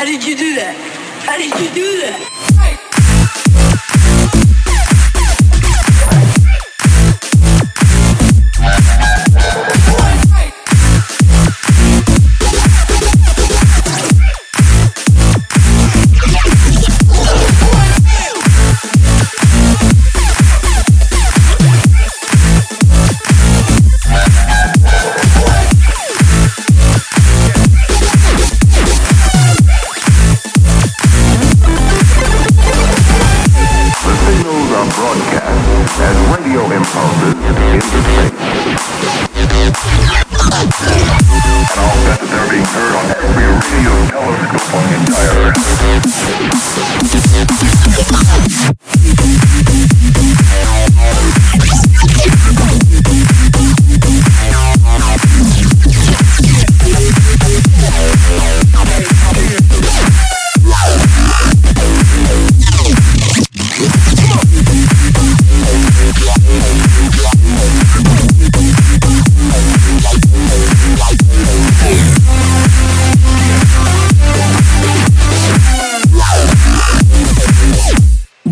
How did you do that? How did you do that?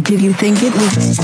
Do you think it was?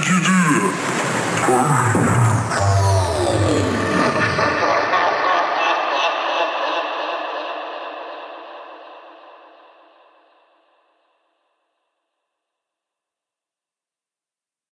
狙击。